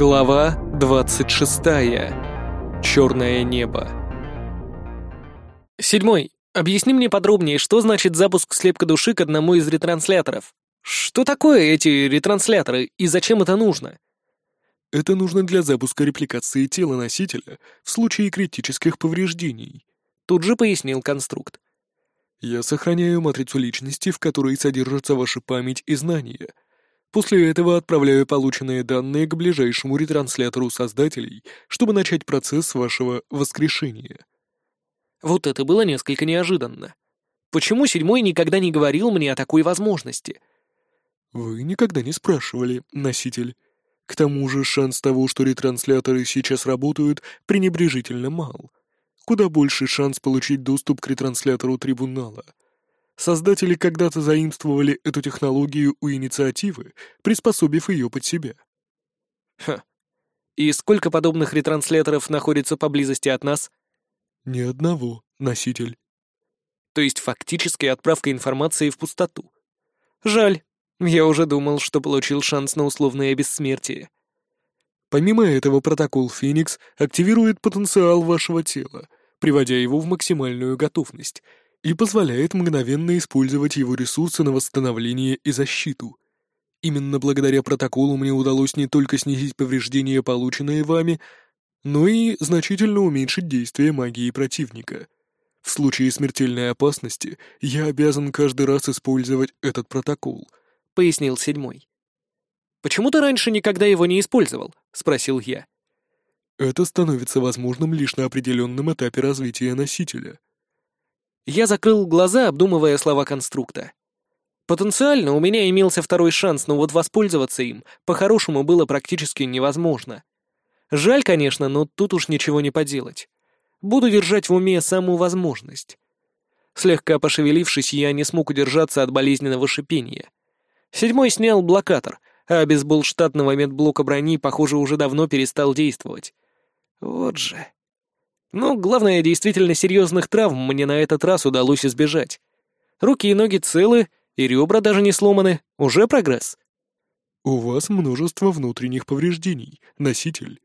Глава 26. Черное небо. Седьмой. Объясни мне подробнее, что значит запуск слепка души к одному из ретрансляторов. Что такое эти ретрансляторы и зачем это нужно? Это нужно для запуска репликации тела носителя в случае критических повреждений. Тут же пояснил конструкт. Я сохраняю матрицу личности, в которой содержится ваша память и знания. После этого отправляю полученные данные к ближайшему ретранслятору создателей, чтобы начать процесс вашего воскрешения. Вот это было несколько неожиданно. Почему седьмой никогда не говорил мне о такой возможности? Вы никогда не спрашивали, носитель. К тому же шанс того, что ретрансляторы сейчас работают, пренебрежительно мал куда больше шанс получить доступ к ретранслятору трибунала. Создатели когда-то заимствовали эту технологию у инициативы, приспособив ее под себя. Ха. И сколько подобных ретрансляторов находится поблизости от нас? Ни одного, носитель. То есть фактически отправка информации в пустоту. Жаль. Я уже думал, что получил шанс на условное бессмертие. Помимо этого, протокол «Феникс» активирует потенциал вашего тела — приводя его в максимальную готовность, и позволяет мгновенно использовать его ресурсы на восстановление и защиту. Именно благодаря протоколу мне удалось не только снизить повреждения, полученные вами, но и значительно уменьшить действие магии противника. В случае смертельной опасности я обязан каждый раз использовать этот протокол», — пояснил седьмой. «Почему ты раньше никогда его не использовал?» — спросил я. Это становится возможным лишь на определенном этапе развития носителя. Я закрыл глаза, обдумывая слова конструкта. Потенциально у меня имелся второй шанс, но вот воспользоваться им по-хорошему было практически невозможно. Жаль, конечно, но тут уж ничего не поделать. Буду держать в уме саму возможность. Слегка пошевелившись, я не смог удержаться от болезненного шипения. Седьмой снял блокатор, а бейсбол штатного медблока брони, похоже, уже давно перестал действовать. Вот же. Ну, главное, действительно серьезных травм мне на этот раз удалось избежать. Руки и ноги целы, и ребра даже не сломаны. Уже прогресс. У вас множество внутренних повреждений, носитель.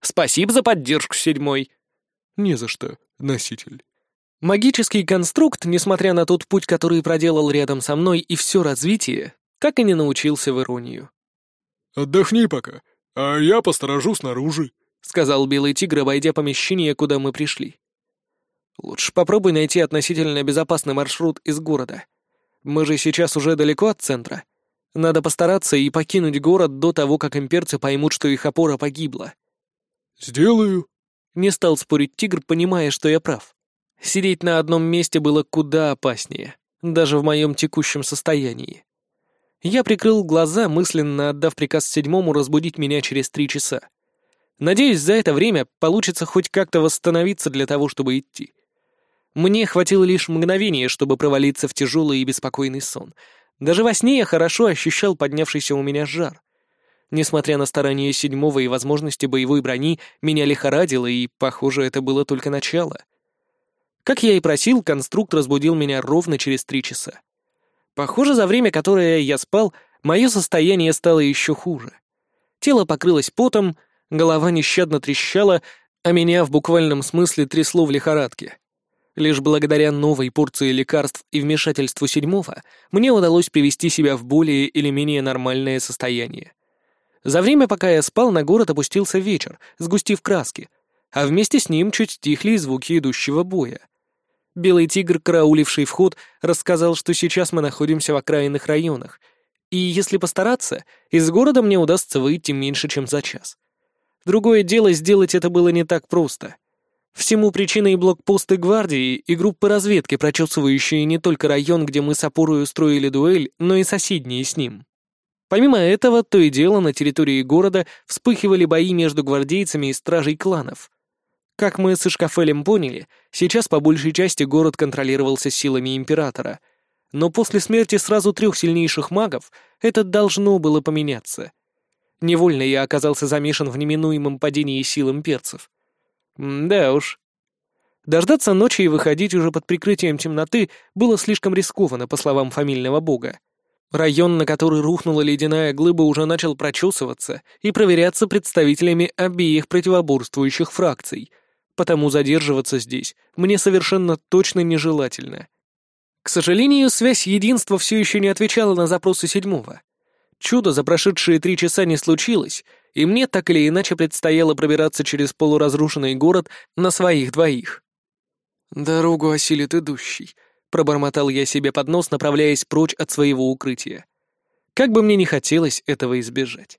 Спасибо за поддержку, седьмой. Не за что, носитель. Магический конструкт, несмотря на тот путь, который проделал рядом со мной и все развитие, так и не научился в иронию. «Отдохни пока, а я посторожу снаружи», — сказал Белый Тигр, обойдя помещение, куда мы пришли. «Лучше попробуй найти относительно безопасный маршрут из города. Мы же сейчас уже далеко от центра. Надо постараться и покинуть город до того, как имперцы поймут, что их опора погибла». «Сделаю», — не стал спорить Тигр, понимая, что я прав. Сидеть на одном месте было куда опаснее, даже в моем текущем состоянии. Я прикрыл глаза, мысленно отдав приказ седьмому разбудить меня через три часа. Надеюсь, за это время получится хоть как-то восстановиться для того, чтобы идти. Мне хватило лишь мгновения, чтобы провалиться в тяжелый и беспокойный сон. Даже во сне я хорошо ощущал поднявшийся у меня жар. Несмотря на старания седьмого и возможности боевой брони, меня лихорадило, и, похоже, это было только начало. Как я и просил, конструкт разбудил меня ровно через три часа. Похоже, за время, которое я спал, мое состояние стало еще хуже. Тело покрылось потом, голова нещадно трещала, а меня в буквальном смысле трясло в лихорадке. Лишь благодаря новой порции лекарств и вмешательству седьмого мне удалось привести себя в более или менее нормальное состояние. За время, пока я спал, на город опустился вечер, сгустив краски, а вместе с ним чуть стихли звуки идущего боя. Белый тигр, карауливший вход, рассказал, что сейчас мы находимся в окраинных районах, и если постараться, из города мне удастся выйти меньше, чем за час. Другое дело, сделать это было не так просто. Всему причиной блокпосты гвардии и группы разведки, прочесывающие не только район, где мы с опорой устроили дуэль, но и соседние с ним. Помимо этого, то и дело на территории города вспыхивали бои между гвардейцами и стражей кланов. Как мы с Ишкафелем поняли, сейчас по большей части город контролировался силами Императора. Но после смерти сразу трех сильнейших магов это должно было поменяться — Невольно я оказался замешан в неминуемом падении сил имперцев. да уж. Дождаться ночи и выходить уже под прикрытием темноты было слишком рискованно, по словам фамильного бога. Район, на который рухнула ледяная глыба, уже начал прочесываться и проверяться представителями обеих противоборствующих фракций, потому задерживаться здесь мне совершенно точно нежелательно. К сожалению, связь единства все еще не отвечала на запросы седьмого. Чудо за прошедшие три часа не случилось, и мне так или иначе предстояло пробираться через полуразрушенный город на своих двоих. «Дорогу осилит идущий», Пробормотал я себе под нос, направляясь прочь от своего укрытия. Как бы мне ни хотелось этого избежать.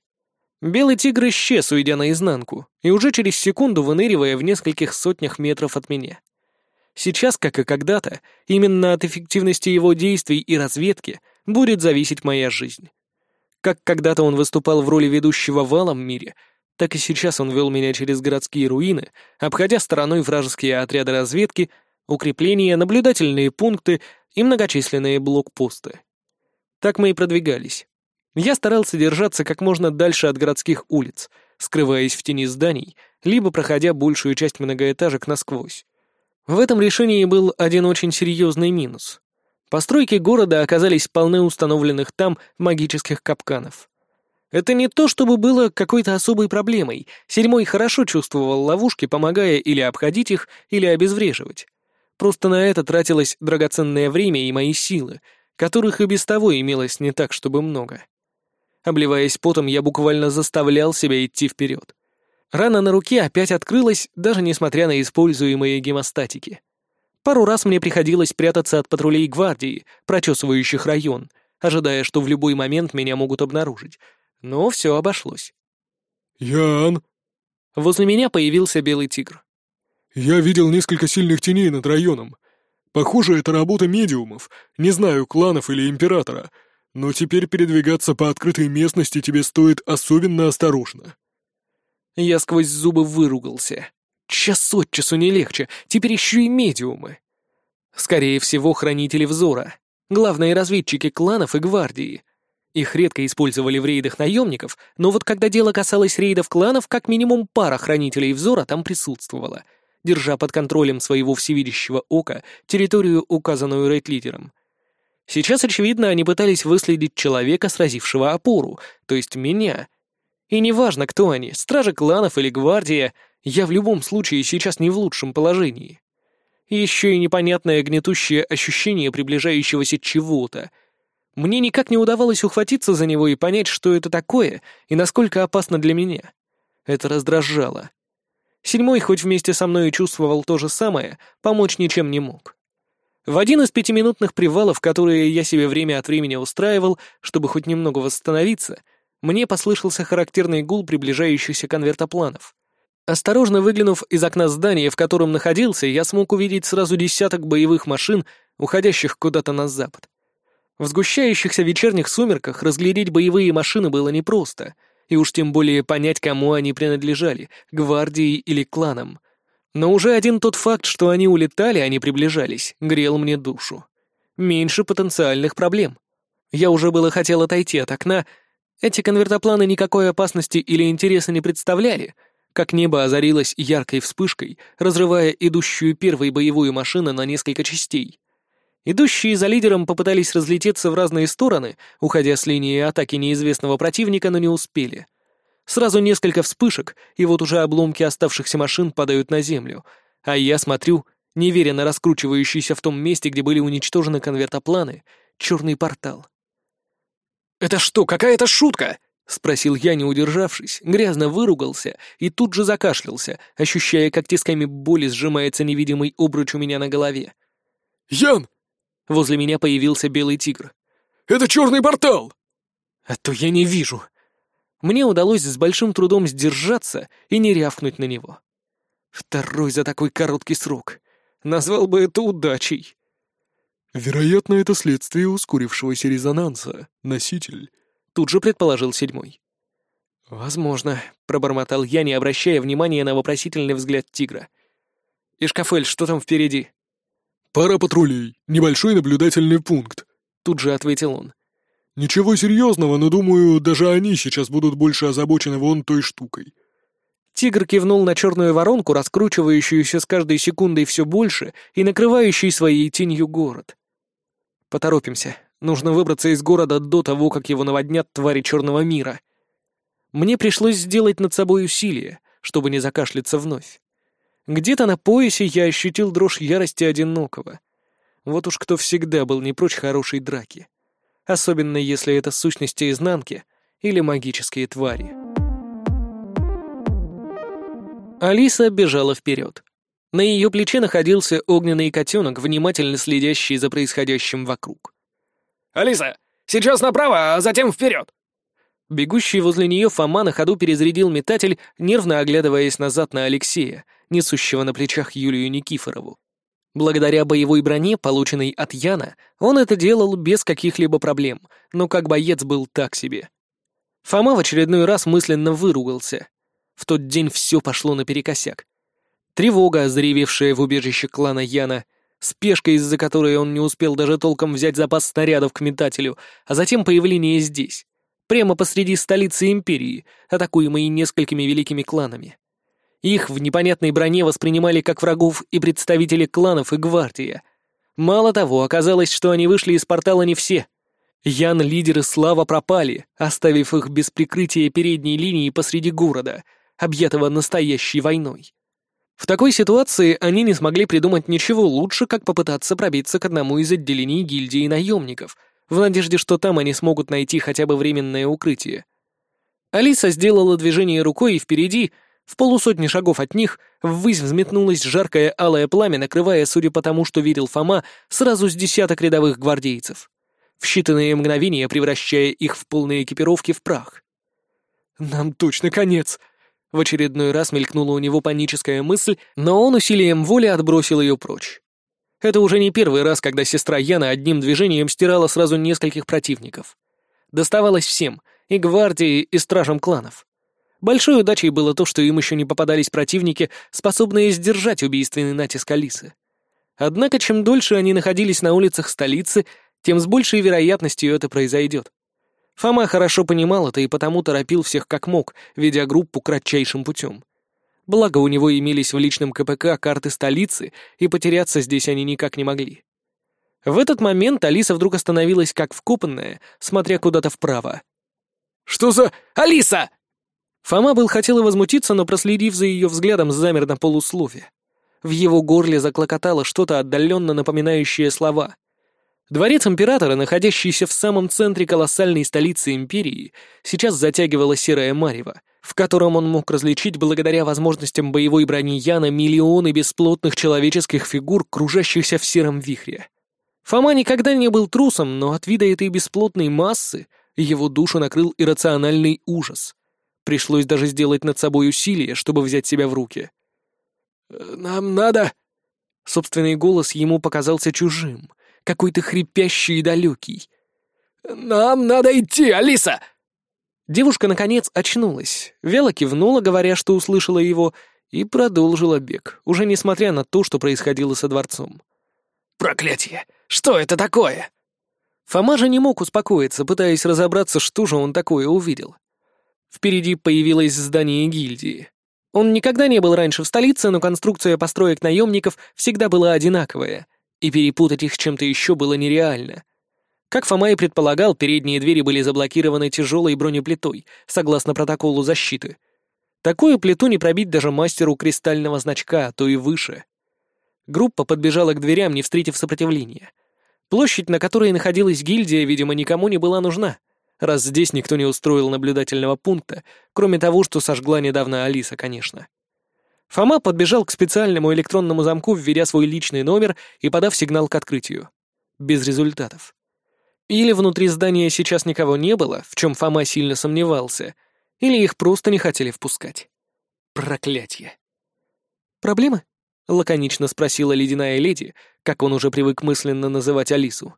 Белый тигр исчез, уйдя наизнанку, и уже через секунду выныривая в нескольких сотнях метров от меня. Сейчас, как и когда-то, именно от эффективности его действий и разведки будет зависеть моя жизнь. Как когда-то он выступал в роли ведущего в алом мире, так и сейчас он вел меня через городские руины, обходя стороной вражеские отряды разведки укрепления, наблюдательные пункты и многочисленные блокпосты. Так мы и продвигались. Я старался держаться как можно дальше от городских улиц, скрываясь в тени зданий, либо проходя большую часть многоэтажек насквозь. В этом решении был один очень серьезный минус. Постройки города оказались полны установленных там магических капканов. Это не то, чтобы было какой-то особой проблемой. Седьмой хорошо чувствовал ловушки, помогая или обходить их, или обезвреживать. Просто на это тратилось драгоценное время и мои силы, которых и без того имелось не так, чтобы много. Обливаясь потом, я буквально заставлял себя идти вперед. Рана на руке опять открылась, даже несмотря на используемые гемостатики. Пару раз мне приходилось прятаться от патрулей гвардии, прочесывающих район, ожидая, что в любой момент меня могут обнаружить. Но все обошлось. «Ян!» Возле меня появился белый тигр. «Я видел несколько сильных теней над районом. Похоже, это работа медиумов, не знаю, кланов или императора, но теперь передвигаться по открытой местности тебе стоит особенно осторожно». Я сквозь зубы выругался. Час от часу не легче, теперь еще и медиумы. Скорее всего, хранители взора, главные разведчики кланов и гвардии. Их редко использовали в рейдах наемников, но вот когда дело касалось рейдов кланов, как минимум пара хранителей взора там присутствовала — держа под контролем своего всевидящего ока территорию, указанную рейд-лидером. Сейчас, очевидно, они пытались выследить человека, сразившего опору, то есть меня. И неважно, кто они, стражи кланов или гвардия, я в любом случае сейчас не в лучшем положении. еще и непонятное гнетущее ощущение приближающегося чего-то. Мне никак не удавалось ухватиться за него и понять, что это такое и насколько опасно для меня. Это раздражало. Седьмой, хоть вместе со мной и чувствовал то же самое, помочь ничем не мог. В один из пятиминутных привалов, которые я себе время от времени устраивал, чтобы хоть немного восстановиться, мне послышался характерный гул приближающихся конвертопланов. Осторожно выглянув из окна здания, в котором находился, я смог увидеть сразу десяток боевых машин, уходящих куда-то на запад. В сгущающихся вечерних сумерках разглядеть боевые машины было непросто — и уж тем более понять, кому они принадлежали, гвардии или кланам. Но уже один тот факт, что они улетали, а не приближались, грел мне душу. Меньше потенциальных проблем. Я уже было хотел отойти от окна. Эти конвертопланы никакой опасности или интереса не представляли, как небо озарилось яркой вспышкой, разрывая идущую первой боевую машину на несколько частей. Идущие за лидером попытались разлететься в разные стороны, уходя с линии атаки неизвестного противника, но не успели. Сразу несколько вспышек, и вот уже обломки оставшихся машин падают на землю, а я смотрю, неверенно раскручивающийся в том месте, где были уничтожены конвертопланы, черный портал. «Это что, какая-то шутка?» — спросил я, не удержавшись, грязно выругался и тут же закашлялся, ощущая, как тисками боли сжимается невидимый обруч у меня на голове. «Ян, Возле меня появился белый тигр. «Это черный портал!» «А то я не вижу!» Мне удалось с большим трудом сдержаться и не рявкнуть на него. Второй за такой короткий срок. Назвал бы это удачей. «Вероятно, это следствие ускорившегося резонанса, носитель», — тут же предположил седьмой. «Возможно», — пробормотал я, не обращая внимания на вопросительный взгляд тигра. «Ишкафель, что там впереди?» «Пара патрулей, небольшой наблюдательный пункт», — тут же ответил он. «Ничего серьезного, но, думаю, даже они сейчас будут больше озабочены вон той штукой». Тигр кивнул на черную воронку, раскручивающуюся с каждой секундой все больше и накрывающий своей тенью город. «Поторопимся. Нужно выбраться из города до того, как его наводнят твари черного мира. Мне пришлось сделать над собой усилие, чтобы не закашляться вновь. Где-то на поясе я ощутил дрожь ярости одинокого. Вот уж кто всегда был не прочь хорошей драки. Особенно если это сущности изнанки или магические твари. Алиса бежала вперед. На ее плече находился огненный котенок, внимательно следящий за происходящим вокруг. «Алиса, сейчас направо, а затем вперед!» Бегущий возле нее Фома на ходу перезарядил метатель, нервно оглядываясь назад на Алексея, несущего на плечах Юлию Никифорову. Благодаря боевой броне, полученной от Яна, он это делал без каких-либо проблем, но как боец был так себе. Фома в очередной раз мысленно выругался. В тот день все пошло наперекосяк. Тревога, заревевшая в убежище клана Яна, спешка, из-за которой он не успел даже толком взять запас снарядов к метателю, а затем появление здесь, прямо посреди столицы Империи, атакуемой несколькими великими кланами. Их в непонятной броне воспринимали как врагов и представители кланов и гвардия. Мало того, оказалось, что они вышли из портала не все. Ян, лидеры Слава пропали, оставив их без прикрытия передней линии посреди города — объятого настоящей войной. В такой ситуации они не смогли придумать ничего лучше, как попытаться пробиться к одному из отделений гильдии наемников, в надежде, что там они смогут найти хотя бы временное укрытие. Алиса сделала движение рукой, и впереди, в полусотни шагов от них, ввысь взметнулось жаркое алое пламя, накрывая, судя по тому, что видел Фома, сразу с десяток рядовых гвардейцев, в считанные мгновения превращая их в полные экипировки в прах. «Нам точно конец!» В очередной раз мелькнула у него паническая мысль, но он усилием воли отбросил ее прочь. Это уже не первый раз, когда сестра Яна одним движением стирала сразу нескольких противников. Доставалось всем, и гвардии, и стражам кланов. Большой удачей было то, что им еще не попадались противники, способные сдержать убийственный натиск Алисы. Однако, чем дольше они находились на улицах столицы, тем с большей вероятностью это произойдет. Фома хорошо понимал это и потому торопил всех как мог, ведя группу кратчайшим путем. Благо у него имелись в личном КПК карты столицы, и потеряться здесь они никак не могли. В этот момент Алиса вдруг остановилась как вкопанная, смотря куда-то вправо. «Что за... Алиса!» Фома был хотел и возмутиться, но, проследив за ее взглядом, замер на полуслове. В его горле заклокотало что-то отдаленно напоминающее слова. Дворец императора, находящийся в самом центре колоссальной столицы империи, сейчас затягивала серая марево, в котором он мог различить благодаря возможностям боевой брони Яна миллионы бесплотных человеческих фигур, кружащихся в сером вихре. Фома никогда не был трусом, но от вида этой бесплотной массы его душу накрыл иррациональный ужас. Пришлось даже сделать над собой усилие, чтобы взять себя в руки. «Э, «Нам надо...» Собственный голос ему показался чужим — какой-то хрипящий и далекий. «Нам надо идти, Алиса!» Девушка, наконец, очнулась, вяло кивнула, говоря, что услышала его, и продолжила бег, уже несмотря на то, что происходило со дворцом. «Проклятие! Что это такое?» Фома же не мог успокоиться, пытаясь разобраться, что же он такое увидел. Впереди появилось здание гильдии. Он никогда не был раньше в столице, но конструкция построек наемников всегда была одинаковая, и перепутать их чем-то еще было нереально. Как Фома и предполагал, передние двери были заблокированы тяжелой бронеплитой, согласно протоколу защиты. Такую плиту не пробить даже мастеру кристального значка, а то и выше. Группа подбежала к дверям, не встретив сопротивления. Площадь, на которой находилась гильдия, видимо, никому не была нужна, раз здесь никто не устроил наблюдательного пункта, кроме того, что сожгла недавно Алиса, конечно. Фома подбежал к специальному электронному замку, введя свой личный номер и подав сигнал к открытию. Без результатов. Или внутри здания сейчас никого не было, в чем Фома сильно сомневался, или их просто не хотели впускать. Проклятье. «Проблемы?» — лаконично спросила ледяная леди, как он уже привык мысленно называть Алису.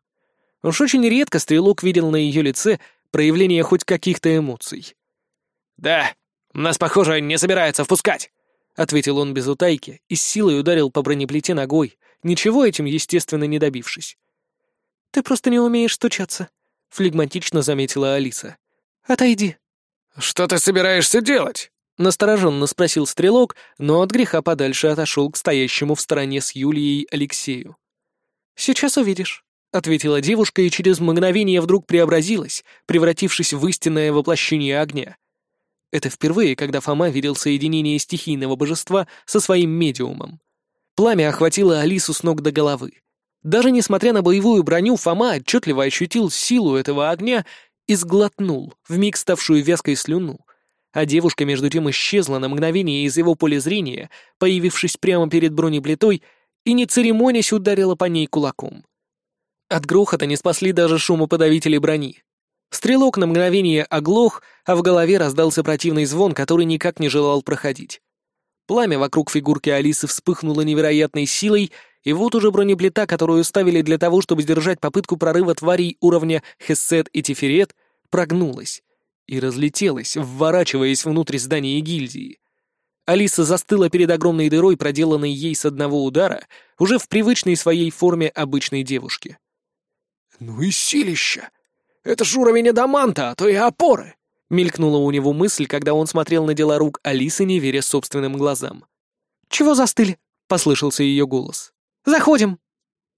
Уж очень редко стрелок видел на ее лице проявление хоть каких-то эмоций. «Да, нас, похоже, не собираются впускать», — ответил он без утайки и с силой ударил по бронеплите ногой, ничего этим, естественно, не добившись. «Ты просто не умеешь стучаться», — флегматично заметила Алиса. «Отойди». «Что ты собираешься делать?» — настороженно спросил стрелок, но от греха подальше отошел к стоящему в стороне с Юлией Алексею. «Сейчас увидишь», — ответила девушка и через мгновение вдруг преобразилась, превратившись в истинное воплощение огня. Это впервые, когда Фома видел соединение стихийного божества со своим медиумом. Пламя охватило Алису с ног до головы. Даже несмотря на боевую броню, Фома отчетливо ощутил силу этого огня и сглотнул, вмиг ставшую вязкой слюну. А девушка между тем исчезла на мгновение из его поля зрения, появившись прямо перед бронеплитой и, не церемонясь, ударила по ней кулаком. От грохота не спасли даже шумоподавители брони. Стрелок на мгновение оглох, а в голове раздался противный звон, который никак не желал проходить. Пламя вокруг фигурки Алисы вспыхнуло невероятной силой, и вот уже бронеплита, которую ставили для того, чтобы сдержать попытку прорыва тварей уровня Хессет и Тиферет, прогнулась и разлетелась, вворачиваясь внутрь здания гильдии. Алиса застыла перед огромной дырой, проделанной ей с одного удара, уже в привычной своей форме обычной девушки. «Ну и силища! Это ж уровень адаманта, а то и опоры!» Мелькнула у него мысль, когда он смотрел на дела рук Алисы, не веря собственным глазам. «Чего застыли?» — послышался ее голос. «Заходим!»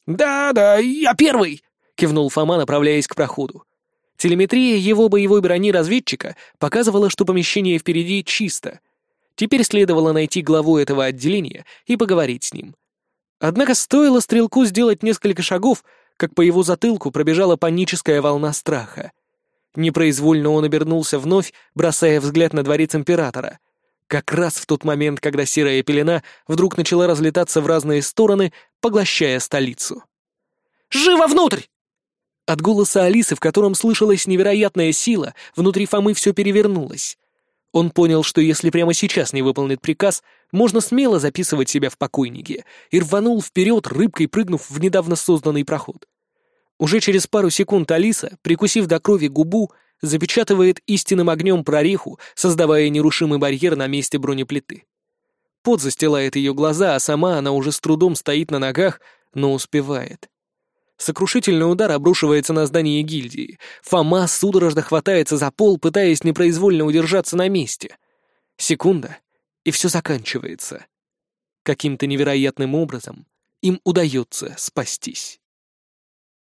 «Да-да, я первый!» — кивнул Фома, направляясь к проходу. Телеметрия его боевой брони разведчика показывала, что помещение впереди чисто. Теперь следовало найти главу этого отделения и поговорить с ним. Однако стоило стрелку сделать несколько шагов, как по его затылку пробежала паническая волна страха. Непроизвольно он обернулся вновь, бросая взгляд на дворец императора. Как раз в тот момент, когда серая пелена вдруг начала разлетаться в разные стороны, поглощая столицу. «Живо внутрь!» От голоса Алисы, в котором слышалась невероятная сила, внутри Фомы все перевернулось. Он понял, что если прямо сейчас не выполнит приказ, можно смело записывать себя в покойнике, и рванул вперед, рыбкой прыгнув в недавно созданный проход. Уже через пару секунд Алиса, прикусив до крови губу, запечатывает истинным огнем прореху, создавая нерушимый барьер на месте бронеплиты. Пот застилает ее глаза, а сама она уже с трудом стоит на ногах, но успевает. Сокрушительный удар обрушивается на здание гильдии. Фома судорожно хватается за пол, пытаясь непроизвольно удержаться на месте. Секунда, и все заканчивается. Каким-то невероятным образом им удается спастись.